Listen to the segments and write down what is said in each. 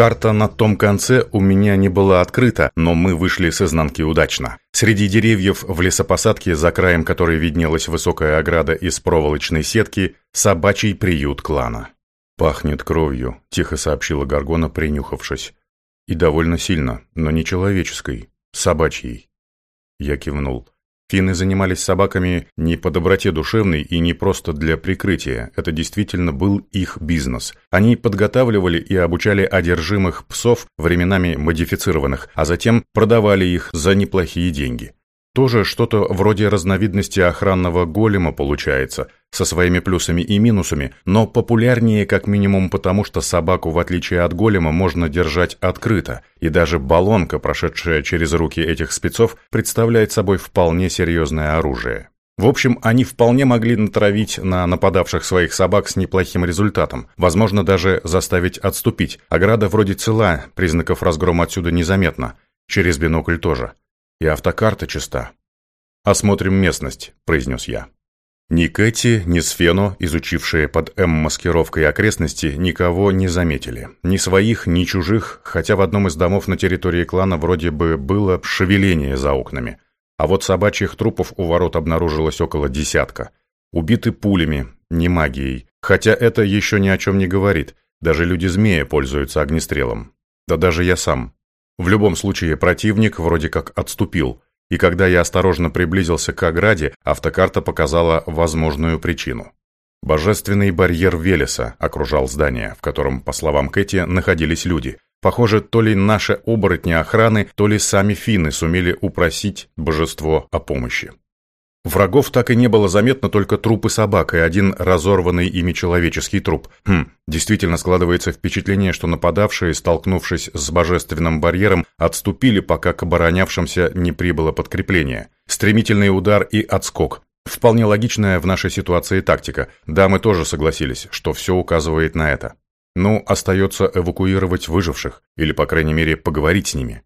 Карта на том конце у меня не была открыта, но мы вышли с изнанки удачно. Среди деревьев в лесопосадке, за краем которой виднелась высокая ограда из проволочной сетки, собачий приют клана. «Пахнет кровью», — тихо сообщила Гаргона, принюхавшись. «И довольно сильно, но не человеческой, собачьей». Я кивнул. Финны занимались собаками не по доброте душевной и не просто для прикрытия. Это действительно был их бизнес. Они подготавливали и обучали одержимых псов, временами модифицированных, а затем продавали их за неплохие деньги. Тоже что-то вроде разновидности охранного голема получается, со своими плюсами и минусами, но популярнее как минимум потому, что собаку, в отличие от голема, можно держать открыто, и даже баллонка, прошедшая через руки этих спецов, представляет собой вполне серьезное оружие. В общем, они вполне могли натравить на нападавших своих собак с неплохим результатом, возможно, даже заставить отступить. Ограда вроде цела, признаков разгрома отсюда незаметно, через бинокль тоже. И автокарта чиста. «Осмотрим местность», — произнес я. Ни Кэти, ни Сфено, изучившие под М-маскировкой окрестности, никого не заметили. Ни своих, ни чужих, хотя в одном из домов на территории клана вроде бы было шевеление за окнами. А вот собачьих трупов у ворот обнаружилось около десятка. Убиты пулями, не магией. Хотя это еще ни о чем не говорит. Даже люди-змея пользуются огнестрелом. Да даже я сам. В любом случае, противник вроде как отступил, и когда я осторожно приблизился к ограде, автокарта показала возможную причину. Божественный барьер Велеса окружал здание, в котором, по словам Кэти, находились люди. Похоже, то ли наши оборотни охраны, то ли сами финны сумели упросить божество о помощи. Врагов так и не было заметно, только трупы собак и один разорванный ими человеческий труп. Хм, действительно складывается впечатление, что нападавшие, столкнувшись с божественным барьером, отступили, пока к оборонявшимся не прибыло подкрепление. Стремительный удар и отскок. Вполне логичная в нашей ситуации тактика. Да, мы тоже согласились, что все указывает на это. Ну, остается эвакуировать выживших, или, по крайней мере, поговорить с ними.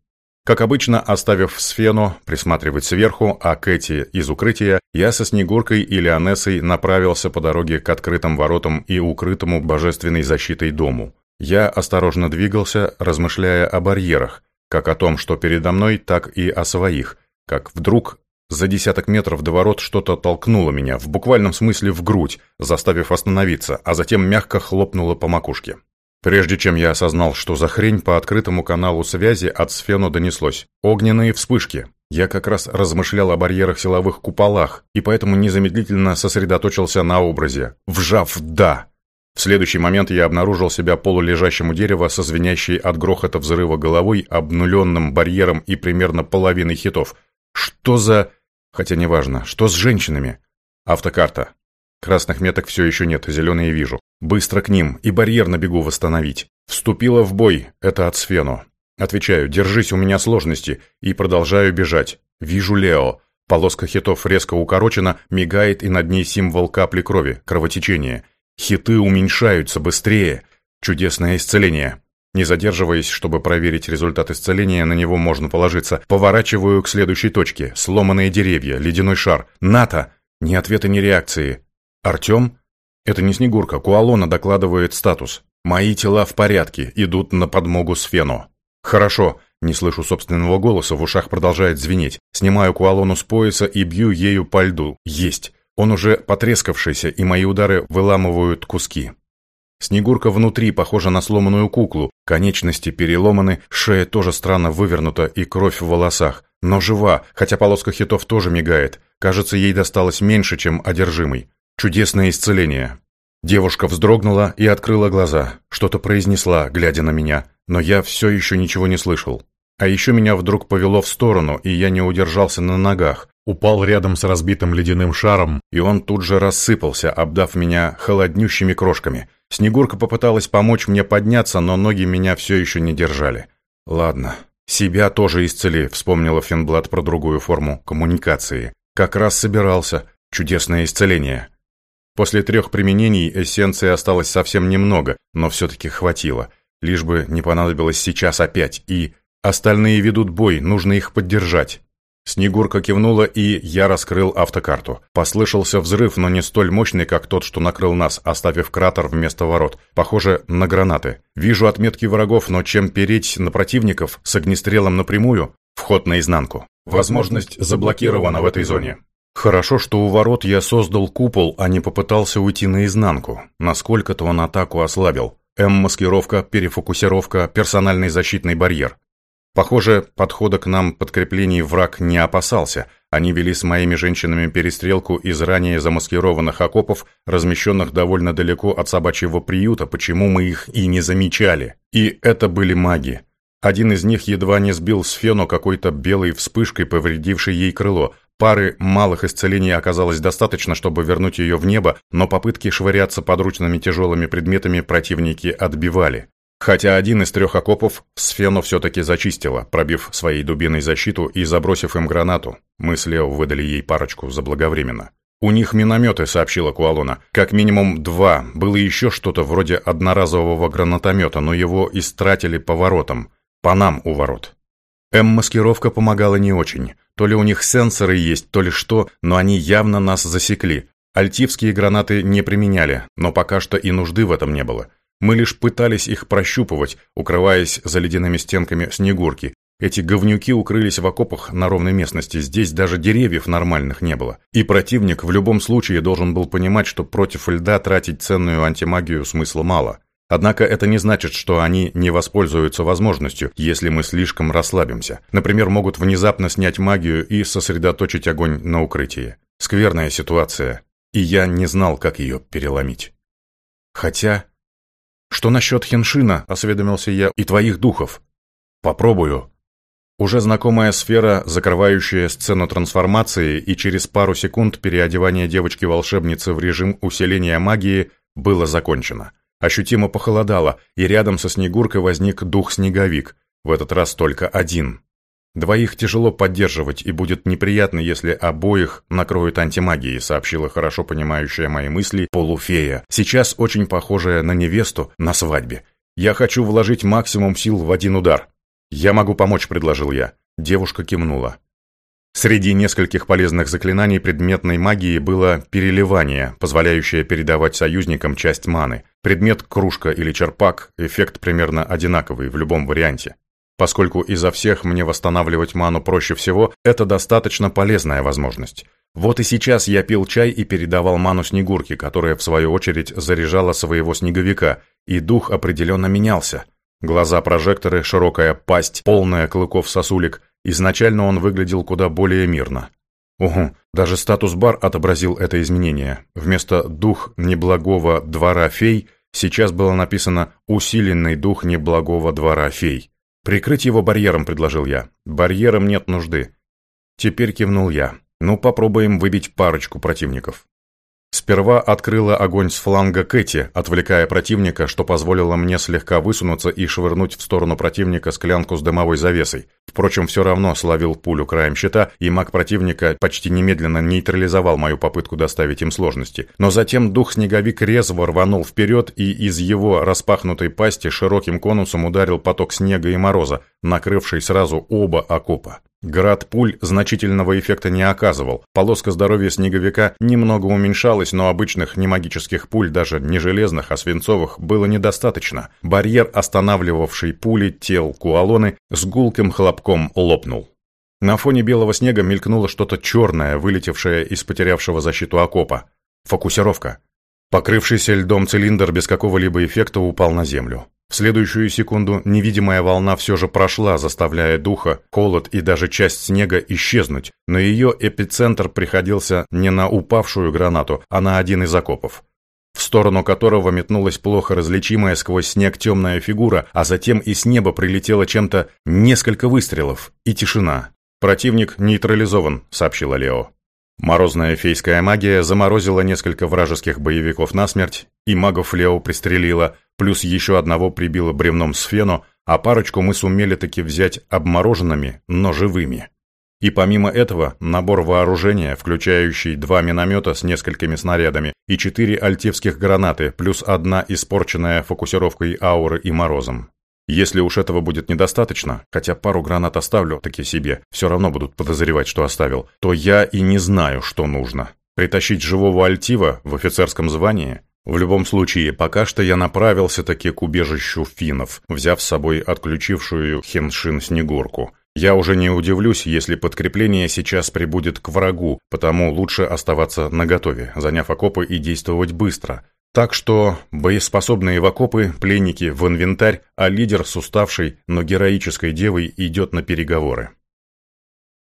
Как обычно, оставив Сфену присматривать сверху, а Кэти из укрытия, я со Снегуркой и Леонессой направился по дороге к открытым воротам и укрытому божественной защитой дому. Я осторожно двигался, размышляя о барьерах, как о том, что передо мной, так и о своих, как вдруг за десяток метров до ворот что-то толкнуло меня, в буквальном смысле в грудь, заставив остановиться, а затем мягко хлопнуло по макушке. Прежде чем я осознал, что за хрень по открытому каналу связи от Сфену донеслось. Огненные вспышки. Я как раз размышлял о барьерах силовых куполах, и поэтому незамедлительно сосредоточился на образе. Вжав «да». В следующий момент я обнаружил себя полулежащим у дерева со звенящей от грохота взрыва головой, обнуленным барьером и примерно половиной хитов. Что за... Хотя неважно, что с женщинами? Автокарта. Красных меток все еще нет, зеленые вижу. Быстро к ним и барьер на бегу восстановить. Вступила в бой, это от Сфену. Отвечаю, держись, у меня сложности, и продолжаю бежать. Вижу Лео. Полоска хитов резко укорочена, мигает, и над ней символ капли крови, кровотечение. Хиты уменьшаются быстрее. Чудесное исцеление. Не задерживаясь, чтобы проверить результат исцеления, на него можно положиться. Поворачиваю к следующей точке. Сломанные деревья, ледяной шар. НАТО! Ни ответа, ни реакции. «Артем?» «Это не Снегурка, Куалона докладывает статус. Мои тела в порядке, идут на подмогу Сфену». «Хорошо», не слышу собственного голоса, в ушах продолжает звенеть. Снимаю Куалону с пояса и бью ею по льду. Есть. Он уже потрескавшийся, и мои удары выламывают куски. Снегурка внутри похожа на сломанную куклу, конечности переломаны, шея тоже странно вывернута и кровь в волосах. Но жива, хотя полоска хитов тоже мигает. Кажется, ей досталось меньше, чем одержимый. Чудесное исцеление. Девушка вздрогнула и открыла глаза, что-то произнесла, глядя на меня, но я все еще ничего не слышал. А еще меня вдруг повело в сторону, и я не удержался на ногах. Упал рядом с разбитым ледяным шаром, и он тут же рассыпался, обдав меня холоднющими крошками. Снегурка попыталась помочь мне подняться, но ноги меня все еще не держали. «Ладно, себя тоже исцели», — вспомнила Финблад про другую форму коммуникации. «Как раз собирался. Чудесное исцеление». После трех применений эссенции осталось совсем немного, но все-таки хватило. Лишь бы не понадобилось сейчас опять, и... Остальные ведут бой, нужно их поддержать. Снегурка кивнула, и я раскрыл автокарту. Послышался взрыв, но не столь мощный, как тот, что накрыл нас, оставив кратер вместо ворот. Похоже на гранаты. Вижу отметки врагов, но чем переть на противников с огнестрелом напрямую? Вход наизнанку. Возможность заблокирована в этой зоне. Хорошо, что у ворот я создал купол, а не попытался уйти наизнанку. Насколько-то он атаку ослабил. М-маскировка, перефокусировка, персональный защитный барьер. Похоже, подхода к нам подкреплений враг не опасался. Они вели с моими женщинами перестрелку из ранее замаскированных окопов, размещенных довольно далеко от собачьего приюта, почему мы их и не замечали. И это были маги. Один из них едва не сбил с Фену какой-то белой вспышкой, повредившей ей крыло. Пары малых исцелений оказалось достаточно, чтобы вернуть ее в небо, но попытки швыряться подручными тяжелыми предметами противники отбивали. Хотя один из трех окопов Сфену все-таки зачистила, пробив своей дубиной защиту и забросив им гранату. Мы с Лео выдали ей парочку заблаговременно. «У них минометы», — сообщила Куалона. «Как минимум два. Было еще что-то вроде одноразового гранатомета, но его истратили по воротам. По нам у ворот». М-маскировка помогала не очень. То ли у них сенсоры есть, то ли что, но они явно нас засекли. Альтивские гранаты не применяли, но пока что и нужды в этом не было. Мы лишь пытались их прощупывать, укрываясь за ледяными стенками снегурки. Эти говнюки укрылись в окопах на ровной местности, здесь даже деревьев нормальных не было. И противник в любом случае должен был понимать, что против льда тратить ценную антимагию смысла мало. Однако это не значит, что они не воспользуются возможностью, если мы слишком расслабимся. Например, могут внезапно снять магию и сосредоточить огонь на укрытии. Скверная ситуация, и я не знал, как ее переломить. Хотя... «Что насчет Хеншина?» – осведомился я. «И твоих духов?» «Попробую». Уже знакомая сфера, закрывающая сцену трансформации и через пару секунд переодевания девочки-волшебницы в режим усиления магии, было закончено. Ощутимо похолодало, и рядом со Снегуркой возник дух-снеговик, в этот раз только один. «Двоих тяжело поддерживать, и будет неприятно, если обоих накроют антимагией», сообщила хорошо понимающая мои мысли полуфея, сейчас очень похожая на невесту на свадьбе. «Я хочу вложить максимум сил в один удар». «Я могу помочь», — предложил я. Девушка кивнула. Среди нескольких полезных заклинаний предметной магии было переливание, позволяющее передавать союзникам часть маны. Предмет кружка или черпак, эффект примерно одинаковый в любом варианте. Поскольку изо всех мне восстанавливать ману проще всего, это достаточно полезная возможность. Вот и сейчас я пил чай и передавал ману Снегурке, которая в свою очередь заряжала своего снеговика, и дух определенно менялся. Глаза прожекторы, широкая пасть, полная клыков сосулек. Изначально он выглядел куда более мирно. Угу, даже статус-бар отобразил это изменение. Вместо «дух неблагого двора фей» сейчас было написано «усиленный дух неблагого двора фей». «Прикрыть его барьером», — предложил я. «Барьером нет нужды». Теперь кивнул я. «Ну, попробуем выбить парочку противников». Сперва открыла огонь с фланга Кэти, отвлекая противника, что позволило мне слегка высунуться и швырнуть в сторону противника склянку с дымовой завесой. Впрочем, все равно словил пулю краем щита, и маг противника почти немедленно нейтрализовал мою попытку доставить им сложности. Но затем дух-снеговик резво рванул вперед, и из его распахнутой пасти широким конусом ударил поток снега и мороза, накрывший сразу оба окопа. Град пуль значительного эффекта не оказывал. Полоска здоровья снеговика немного уменьшалась, но обычных немагических пуль, даже не железных, а свинцовых, было недостаточно. Барьер, останавливавший пули тел Куалоны, с гулким хлопком лопнул. На фоне белого снега мелькнуло что-то черное, вылетевшее из потерявшего защиту окопа. Фокусировка. Покрывшийся льдом цилиндр без какого-либо эффекта упал на землю. В следующую секунду невидимая волна все же прошла, заставляя духа, холод и даже часть снега исчезнуть, но ее эпицентр приходился не на упавшую гранату, а на один из окопов в сторону которого метнулась плохо различимая сквозь снег темная фигура, а затем и с неба прилетело чем-то несколько выстрелов, и тишина. «Противник нейтрализован», — сообщила Лео. Морозная фейская магия заморозила несколько вражеских боевиков насмерть, и магов Лео пристрелила, плюс еще одного прибило бревном с фену, а парочку мы сумели таки взять обмороженными, но живыми. И помимо этого, набор вооружения, включающий два миномета с несколькими снарядами и четыре альтевских гранаты, плюс одна испорченная фокусировкой ауры и морозом. Если уж этого будет недостаточно, хотя пару гранат оставлю таки себе, все равно будут подозревать, что оставил, то я и не знаю, что нужно. Притащить живого альтива в офицерском звании? В любом случае, пока что я направился таки к убежищу финнов, взяв с собой отключившую Хеншин Снегурку. Я уже не удивлюсь, если подкрепление сейчас прибудет к врагу, потому лучше оставаться наготове, заняв окопы и действовать быстро. Так что боеспособные в окопы, пленники в инвентарь, а лидер с уставшей, но героической девой идет на переговоры.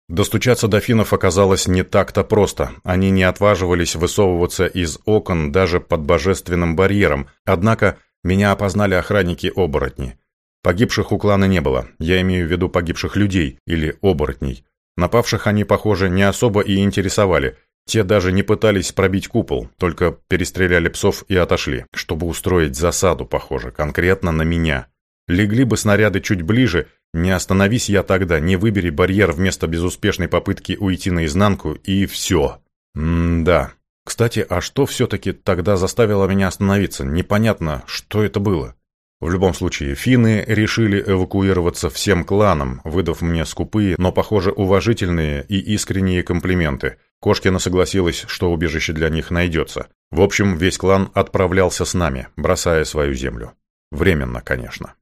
Достучаться до финнов оказалось не так-то просто. Они не отваживались высовываться из окон даже под божественным барьером, однако меня опознали охранники-оборотни. Погибших у клана не было, я имею в виду погибших людей или оборотней. Напавших они, похоже, не особо и интересовали. Те даже не пытались пробить купол, только перестреляли псов и отошли, чтобы устроить засаду, похоже, конкретно на меня. Легли бы снаряды чуть ближе, не остановись я тогда, не выбери барьер вместо безуспешной попытки уйти наизнанку, и все. М-да. Кстати, а что все-таки тогда заставило меня остановиться? Непонятно, что это было. В любом случае, финны решили эвакуироваться всем кланом, выдав мне скупые, но, похоже, уважительные и искренние комплименты. Кошкина согласилась, что убежище для них найдется. В общем, весь клан отправлялся с нами, бросая свою землю. Временно, конечно.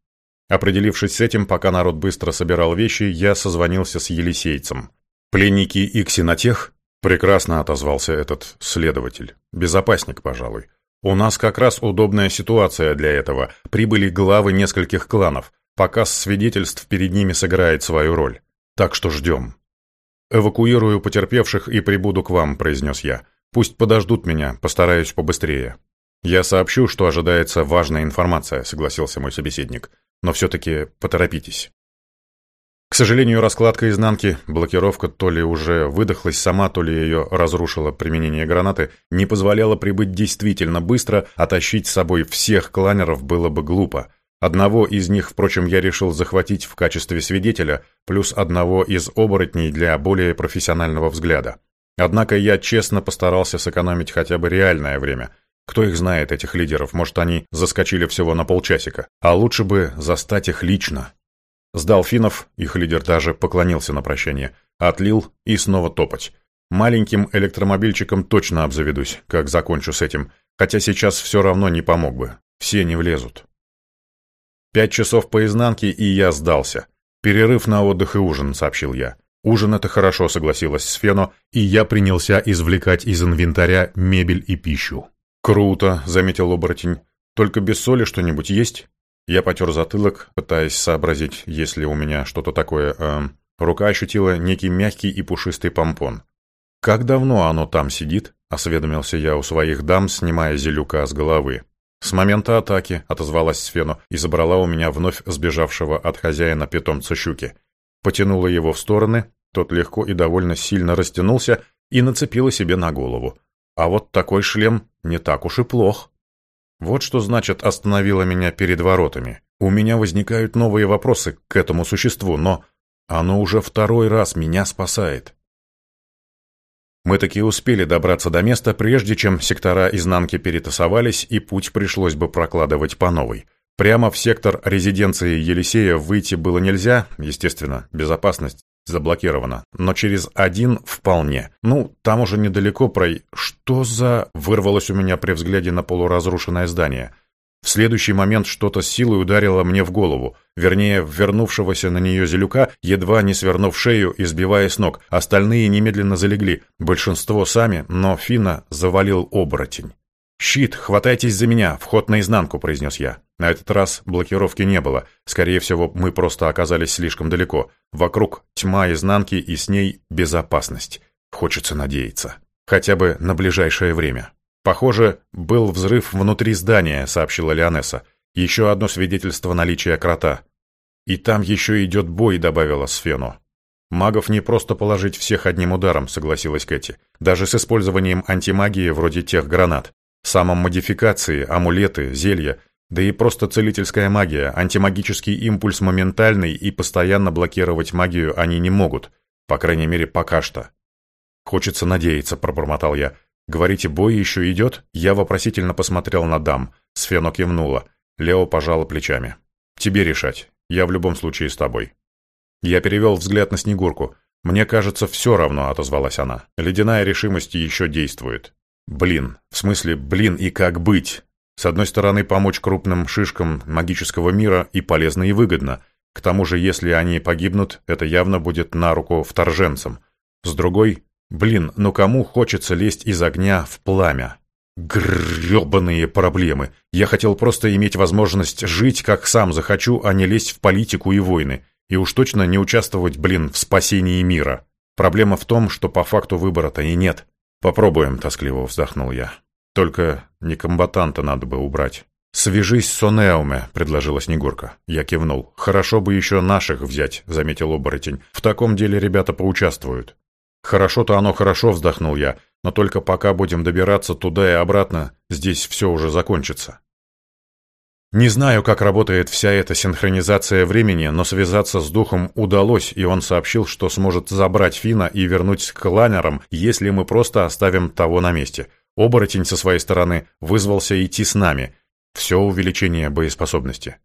Определившись с этим, пока народ быстро собирал вещи, я созвонился с Елисейцем. «Пленники и ксенотех?» Прекрасно отозвался этот следователь. Безопасник, пожалуй. У нас как раз удобная ситуация для этого. Прибыли главы нескольких кланов. Показ свидетельств перед ними сыграет свою роль. Так что ждем. «Эвакуирую потерпевших и прибуду к вам», – произнес я. «Пусть подождут меня, постараюсь побыстрее». «Я сообщу, что ожидается важная информация», – согласился мой собеседник. «Но все-таки поторопитесь». К сожалению, раскладка изнанки, блокировка то ли уже выдохлась сама, то ли ее разрушило применение гранаты, не позволяла прибыть действительно быстро, а тащить с собой всех кланеров было бы глупо. Одного из них, впрочем, я решил захватить в качестве свидетеля, плюс одного из оборотней для более профессионального взгляда. Однако я честно постарался сэкономить хотя бы реальное время. Кто их знает, этих лидеров, может, они заскочили всего на полчасика. А лучше бы застать их лично. Сдал финнов, их лидер даже поклонился на прощание, отлил и снова топать. Маленьким электромобильчиком точно обзаведусь, как закончу с этим, хотя сейчас все равно не помог бы, все не влезут. Пять часов по изнанке, и я сдался. Перерыв на отдых и ужин, сообщил я. Ужин это хорошо, согласилась Сфено, и я принялся извлекать из инвентаря мебель и пищу. Круто, заметил оборотень. Только без соли что-нибудь есть? Я потер затылок, пытаясь сообразить, есть ли у меня что-то такое. Э, рука ощутила некий мягкий и пушистый помпон. «Как давно оно там сидит?» — осведомился я у своих дам, снимая зелюка с головы. «С момента атаки», — отозвалась Сфену и забрала у меня вновь сбежавшего от хозяина питомца щуки. Потянула его в стороны, тот легко и довольно сильно растянулся и нацепила себе на голову. А вот такой шлем не так уж и плох. Вот что значит остановила меня перед воротами. У меня возникают новые вопросы к этому существу, но оно уже второй раз меня спасает. Мы таки успели добраться до места, прежде чем сектора изнанки перетасовались, и путь пришлось бы прокладывать по новой. Прямо в сектор резиденции Елисея выйти было нельзя, естественно, безопасность заблокировано, но через один вполне. Ну, там уже недалеко про... Что за... Вырвалось у меня при взгляде на полуразрушенное здание. В следующий момент что-то с силой ударило мне в голову, вернее, вернувшегося на нее зелюка, едва не свернув шею и сбивая с ног. Остальные немедленно залегли, большинство сами, но Фина завалил оборотень. «Щит, хватайтесь за меня, вход наизнанку», — произнес я. На этот раз блокировки не было. Скорее всего, мы просто оказались слишком далеко. Вокруг тьма изнанки и с ней безопасность. Хочется надеяться. Хотя бы на ближайшее время. «Похоже, был взрыв внутри здания», — сообщила Леонесса. «Еще одно свидетельство наличия крота». «И там еще идет бой», — добавила Сфену. «Магов не просто положить всех одним ударом», — согласилась Кэти. «Даже с использованием антимагии вроде тех гранат. Самомодификации, амулеты, зелья, да и просто целительская магия, антимагический импульс моментальный и постоянно блокировать магию они не могут. По крайней мере, пока что. «Хочется надеяться», — пробормотал я. «Говорите, бой еще идет?» Я вопросительно посмотрел на дам. Сфено кивнула. Лео пожала плечами. тебе решать. Я в любом случае с тобой». Я перевел взгляд на Снегурку. «Мне кажется, все равно», — отозвалась она. «Ледяная решимость еще действует». «Блин, в смысле, блин, и как быть?» С одной стороны, помочь крупным шишкам магического мира и полезно, и выгодно. К тому же, если они погибнут, это явно будет на руку вторженцам. С другой, блин, ну кому хочется лезть из огня в пламя? Гребаные проблемы. Я хотел просто иметь возможность жить, как сам захочу, а не лезть в политику и войны. И уж точно не участвовать, блин, в спасении мира. Проблема в том, что по факту выбора-то и нет. Попробуем, тоскливо вздохнул я. Только не комбатанта надо бы убрать. «Свяжись с Сонеуме», — предложила Снегурка. Я кивнул. «Хорошо бы еще наших взять», — заметил оборотень. «В таком деле ребята поучаствуют». «Хорошо-то оно хорошо», — вздохнул я. «Но только пока будем добираться туда и обратно, здесь все уже закончится». Не знаю, как работает вся эта синхронизация времени, но связаться с духом удалось, и он сообщил, что сможет забрать Фина и вернуть к лайнерам, если мы просто оставим того на месте. Оборотень со своей стороны вызвался идти с нами. Все увеличение боеспособности.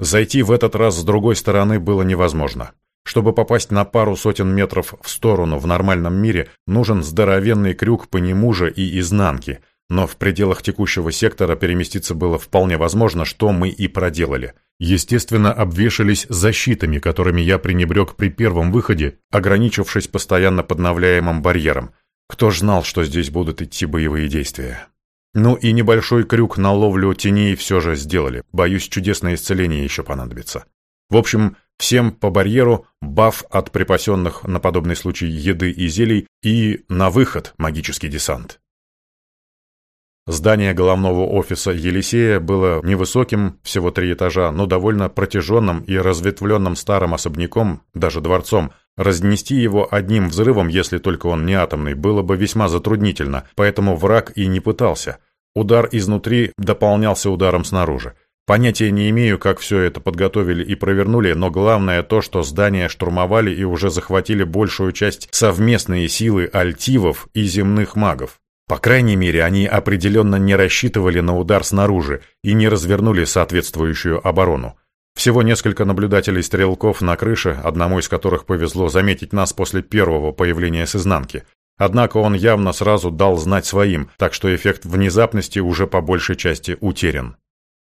Зайти в этот раз с другой стороны было невозможно. Чтобы попасть на пару сотен метров в сторону в нормальном мире, нужен здоровенный крюк по нему же и изнанке – но в пределах текущего сектора переместиться было вполне возможно, что мы и проделали. Естественно, обвешались защитами, которыми я пренебрег при первом выходе, ограничившись постоянно подновляемым барьером. Кто ж знал, что здесь будут идти боевые действия? Ну и небольшой крюк на ловлю теней все же сделали. Боюсь, чудесное исцеление еще понадобится. В общем, всем по барьеру, баф от припасенных на подобный случай еды и зелий и на выход магический десант. Здание головного офиса Елисея было невысоким, всего три этажа, но довольно протяженным и разветвленным старым особняком, даже дворцом. Разнести его одним взрывом, если только он не атомный, было бы весьма затруднительно, поэтому враг и не пытался. Удар изнутри дополнялся ударом снаружи. Понятия не имею, как все это подготовили и провернули, но главное то, что здание штурмовали и уже захватили большую часть совместные силы альтивов и земных магов. По крайней мере, они определенно не рассчитывали на удар снаружи и не развернули соответствующую оборону. Всего несколько наблюдателей-стрелков на крыше, одному из которых повезло заметить нас после первого появления с изнанки. Однако он явно сразу дал знать своим, так что эффект внезапности уже по большей части утерян.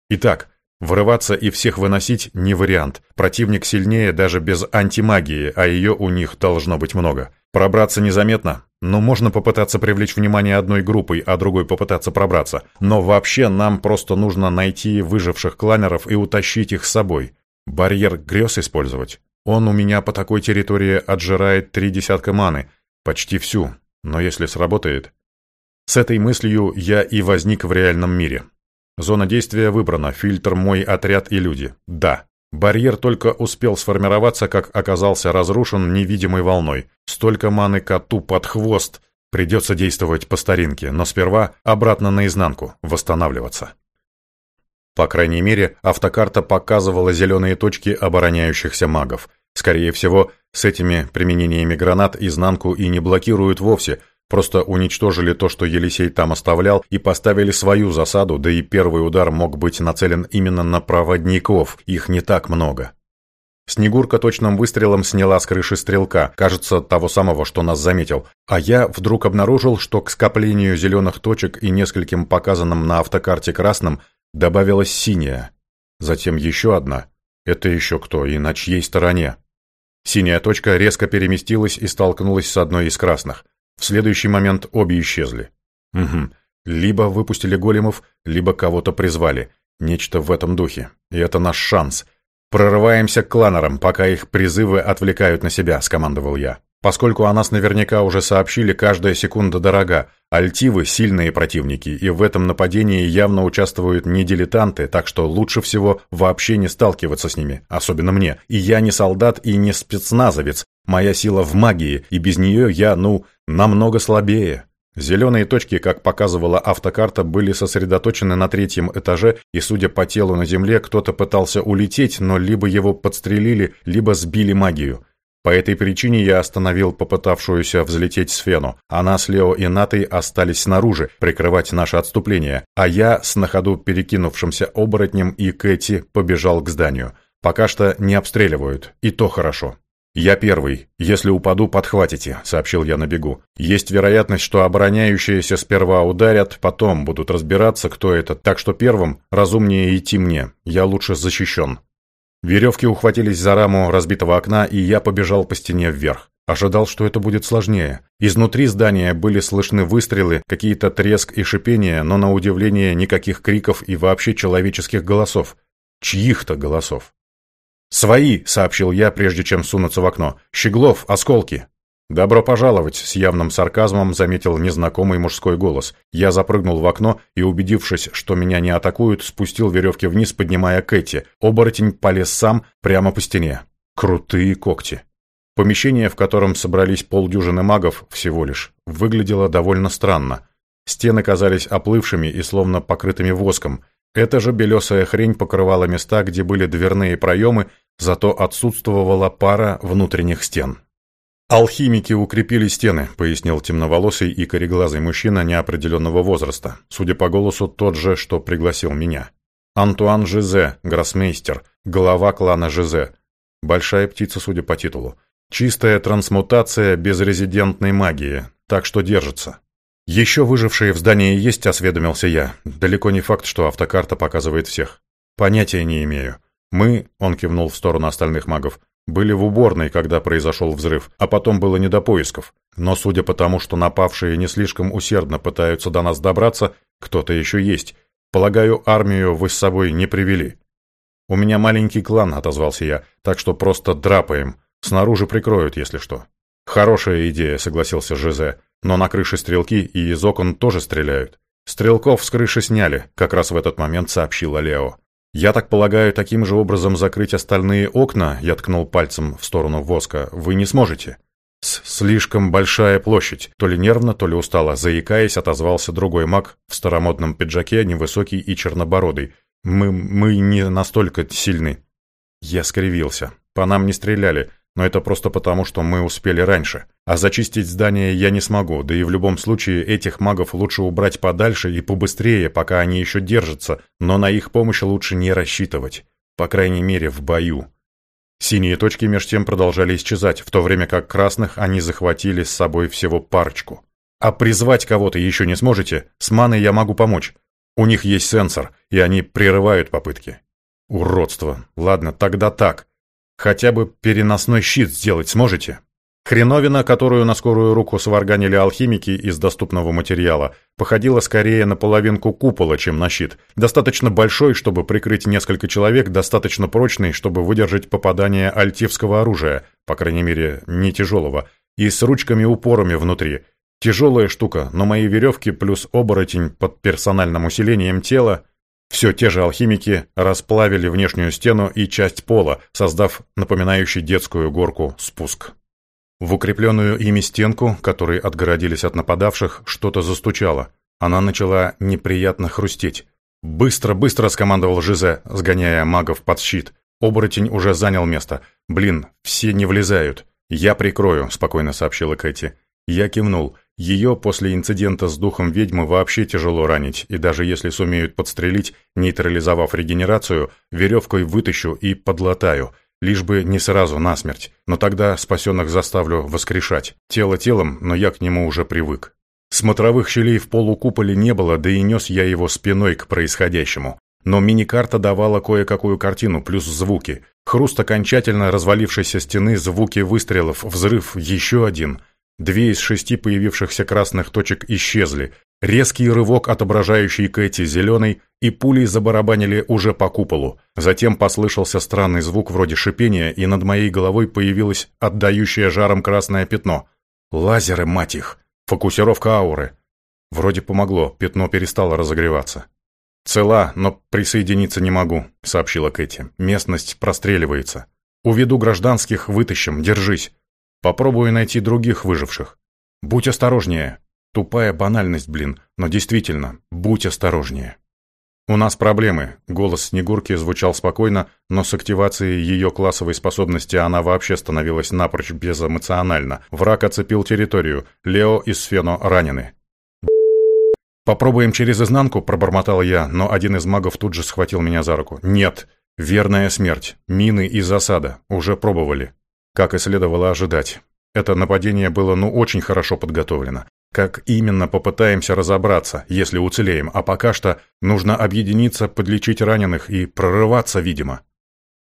Итак, врываться и всех выносить не вариант. Противник сильнее даже без антимагии, а ее у них должно быть много. Пробраться незаметно? Ну, можно попытаться привлечь внимание одной группой, а другой попытаться пробраться. Но вообще нам просто нужно найти выживших кланеров и утащить их с собой. Барьер грез использовать? Он у меня по такой территории отжирает три десятка маны. Почти всю. Но если сработает... С этой мыслью я и возник в реальном мире. Зона действия выбрана, фильтр «Мой отряд и люди». Да. Барьер только успел сформироваться, как оказался разрушен невидимой волной. Столько маны коту под хвост. Придется действовать по старинке, но сперва обратно наизнанку, восстанавливаться. По крайней мере, автокарта показывала зеленые точки обороняющихся магов. Скорее всего, с этими применениями гранат изнанку и не блокируют вовсе – Просто уничтожили то, что Елисей там оставлял, и поставили свою засаду, да и первый удар мог быть нацелен именно на проводников, их не так много. Снегурка точным выстрелом сняла с крыши стрелка, кажется, того самого, что нас заметил. А я вдруг обнаружил, что к скоплению зеленых точек и нескольким показанным на автокарте красным добавилась синяя. Затем еще одна. Это еще кто и на чьей стороне? Синяя точка резко переместилась и столкнулась с одной из красных. В следующий момент обе исчезли. Угу. Либо выпустили големов, либо кого-то призвали. Нечто в этом духе. И это наш шанс. «Прорываемся к кланерам, пока их призывы отвлекают на себя», — скомандовал я. Поскольку о нас наверняка уже сообщили, каждая секунда дорога. Альтивы – сильные противники, и в этом нападении явно участвуют не дилетанты, так что лучше всего вообще не сталкиваться с ними, особенно мне. И я не солдат и не спецназовец, моя сила в магии, и без нее я, ну, намного слабее. Зеленые точки, как показывала автокарта, были сосредоточены на третьем этаже, и, судя по телу на земле, кто-то пытался улететь, но либо его подстрелили, либо сбили магию. По этой причине я остановил попытавшуюся взлететь сфену. Она с Лео и Натой остались снаружи, прикрывать наше отступление, а я, с на ходу перекинувшимся оборотнем и Кэти, побежал к зданию. Пока что не обстреливают, и то хорошо. «Я первый. Если упаду, подхватите», — сообщил я на бегу. «Есть вероятность, что обороняющиеся сперва ударят, потом будут разбираться, кто это, так что первым разумнее идти мне. Я лучше защищен». Веревки ухватились за раму разбитого окна, и я побежал по стене вверх. Ожидал, что это будет сложнее. Изнутри здания были слышны выстрелы, какие-то треск и шипения, но на удивление никаких криков и вообще человеческих голосов. Чьих-то голосов. «Свои!» — сообщил я, прежде чем сунуться в окно. «Щеглов, осколки!» «Добро пожаловать!» — с явным сарказмом заметил незнакомый мужской голос. Я запрыгнул в окно и, убедившись, что меня не атакуют, спустил веревки вниз, поднимая Кэти. Оборотень полез сам прямо по стене. Крутые когти. Помещение, в котором собрались полдюжины магов всего лишь, выглядело довольно странно. Стены казались оплывшими и словно покрытыми воском — эта же белесая хрень покрывала места, где были дверные проемы, зато отсутствовала пара внутренних стен. «Алхимики укрепили стены», — пояснил темноволосый и кореглазый мужчина неопределенного возраста, судя по голосу тот же, что пригласил меня. Антуан Жизе, гроссмейстер, глава клана Жизе. Большая птица, судя по титулу. Чистая трансмутация без резидентной магии, так что держится. «Еще выжившие в здании есть», — осведомился я. «Далеко не факт, что автокарта показывает всех». «Понятия не имею. Мы», — он кивнул в сторону остальных магов, «были в уборной, когда произошел взрыв, а потом было не до поисков. Но судя по тому, что напавшие не слишком усердно пытаются до нас добраться, кто-то еще есть. Полагаю, армию вы с собой не привели». «У меня маленький клан», — отозвался я, «так что просто драпаем. Снаружи прикроют, если что». «Хорошая идея», — согласился Жизе. Но на крыше стрелки и из окон тоже стреляют. Стрелков с крыши сняли, как раз в этот момент сообщила Лео. «Я так полагаю, таким же образом закрыть остальные окна?» Я ткнул пальцем в сторону воска. «Вы не сможете?» С «Слишком большая площадь», то ли нервно, то ли устало, заикаясь, отозвался другой маг в старомодном пиджаке, невысокий и чернобородый. «Мы... мы не настолько сильны». Я скривился. По нам не стреляли, но это просто потому, что мы успели раньше. А зачистить здание я не смогу, да и в любом случае этих магов лучше убрать подальше и побыстрее, пока они еще держатся, но на их помощь лучше не рассчитывать. По крайней мере, в бою. Синие точки меж тем продолжали исчезать, в то время как красных они захватили с собой всего парочку. А призвать кого-то еще не сможете? С маной я могу помочь. У них есть сенсор, и они прерывают попытки. Уродство. Ладно, тогда так. Хотя бы переносной щит сделать сможете? Хреновина, которую на скорую руку сварганили алхимики из доступного материала, походила скорее на половинку купола, чем на щит. Достаточно большой, чтобы прикрыть несколько человек, достаточно прочный, чтобы выдержать попадание альтивского оружия, по крайней мере, не тяжелого, и с ручками-упорами внутри. Тяжелая штука, но мои веревки плюс оборотень под персональным усилением тела все те же алхимики расплавили внешнюю стену и часть пола, создав напоминающий детскую горку спуск. В укрепленную ими стенку, которой отгородились от нападавших, что-то застучало. Она начала неприятно хрустеть. «Быстро, быстро!» — скомандовал Жизе, сгоняя магов под щит. Оборотень уже занял место. «Блин, все не влезают. Я прикрою», — спокойно сообщила Кэти. Я кивнул. Ее после инцидента с духом ведьмы вообще тяжело ранить, и даже если сумеют подстрелить, нейтрализовав регенерацию, веревкой вытащу и подлатаю, лишь бы не сразу насмерть, но тогда спасенных заставлю воскрешать. Тело телом, но я к нему уже привык. Смотровых щелей в полукуполе не было, да и нес я его спиной к происходящему. Но мини-карта давала кое-какую картину, плюс звуки. Хруст окончательно развалившейся стены, звуки выстрелов, взрыв, еще один — Две из шести появившихся красных точек исчезли. Резкий рывок, отображающий Кэти зеленой, и пули забарабанили уже по куполу. Затем послышался странный звук вроде шипения, и над моей головой появилось отдающее жаром красное пятно. Лазеры, мать их! Фокусировка ауры. Вроде помогло, пятно перестало разогреваться. «Цела, но присоединиться не могу», — сообщила Кэти. «Местность простреливается. Уведу гражданских, вытащим, держись. Попробую найти других выживших. Будь осторожнее. Тупая банальность, блин, но действительно, будь осторожнее. «У нас проблемы», — голос Снегурки звучал спокойно, но с активацией ее классовой способности она вообще становилась напрочь безэмоциональна. Враг оцепил территорию, Лео и Сфено ранены. «Попробуем через изнанку», — пробормотал я, но один из магов тут же схватил меня за руку. «Нет, Верная смерть, мины и засада. Уже пробовали. Как и следовало ожидать. Это нападение было ну очень хорошо подготовлено. Как именно попытаемся разобраться, если уцелеем, а пока что нужно объединиться, подлечить раненых и прорываться, видимо.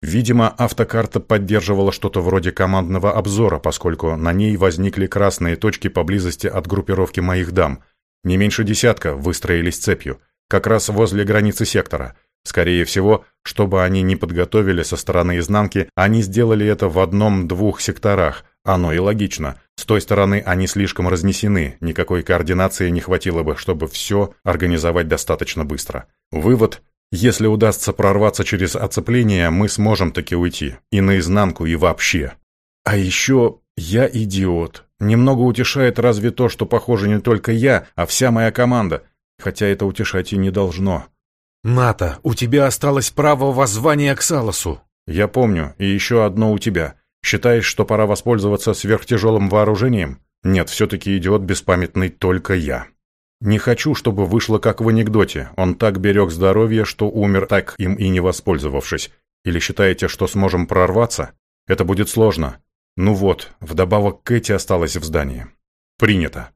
Видимо, автокарта поддерживала что-то вроде командного обзора, поскольку на ней возникли красные точки поблизости от группировки моих дам. Не меньше десятка выстроились цепью, как раз возле границы сектора. Скорее всего, чтобы они не подготовили со стороны изнанки, они сделали это в одном-двух секторах, оно и логично. С той стороны они слишком разнесены, никакой координации не хватило бы, чтобы все организовать достаточно быстро. Вывод – если удастся прорваться через оцепление, мы сможем таки уйти. И наизнанку, и вообще. А еще я идиот. Немного утешает разве то, что, похоже, не только я, а вся моя команда. Хотя это утешать и не должно. «Ната, у тебя осталось право воззвания к Саласу». «Я помню, и еще одно у тебя. Считаешь, что пора воспользоваться сверхтяжелым вооружением? Нет, все-таки идиот беспамятный только я. Не хочу, чтобы вышло как в анекдоте. Он так берег здоровье, что умер, так им и не воспользовавшись. Или считаете, что сможем прорваться? Это будет сложно. Ну вот, вдобавок Кэти осталась в здании. Принято.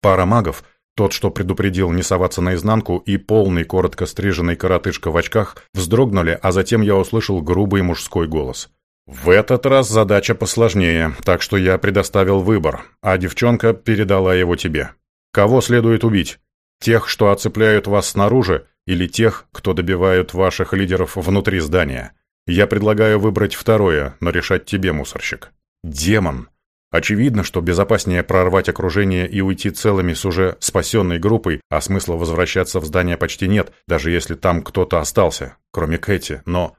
Пара магов, тот, что предупредил не соваться наизнанку, и полный, коротко стриженный коротышка в очках, вздрогнули, а затем я услышал грубый мужской голос. В этот раз задача посложнее, так что я предоставил выбор, а девчонка передала его тебе. Кого следует убить? Тех, что оцепляют вас снаружи, или тех, кто добивают ваших лидеров внутри здания? Я предлагаю выбрать второе, но решать тебе, мусорщик. Демон. Очевидно, что безопаснее прорвать окружение и уйти целыми с уже спасенной группой, а смысла возвращаться в здание почти нет, даже если там кто-то остался, кроме Кэти, но...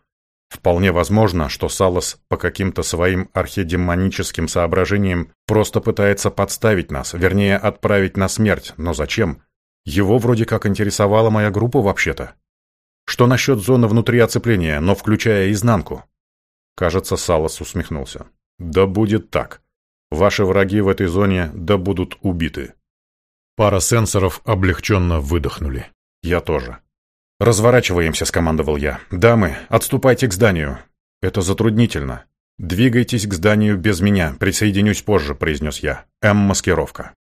Вполне возможно, что Салас по каким-то своим архидемоническим соображениям просто пытается подставить нас, вернее, отправить на смерть. Но зачем? Его вроде как интересовала моя группа вообще-то. Что насчет зоны внутри оцепления, но включая изнанку? Кажется, Салас усмехнулся. Да будет так. Ваши враги в этой зоне да будут убиты. Пара сенсоров облегченно выдохнули. Я тоже. «Разворачиваемся», — скомандовал я. «Дамы, отступайте к зданию». «Это затруднительно». «Двигайтесь к зданию без меня, присоединюсь позже», — произнес я. «М-маскировка».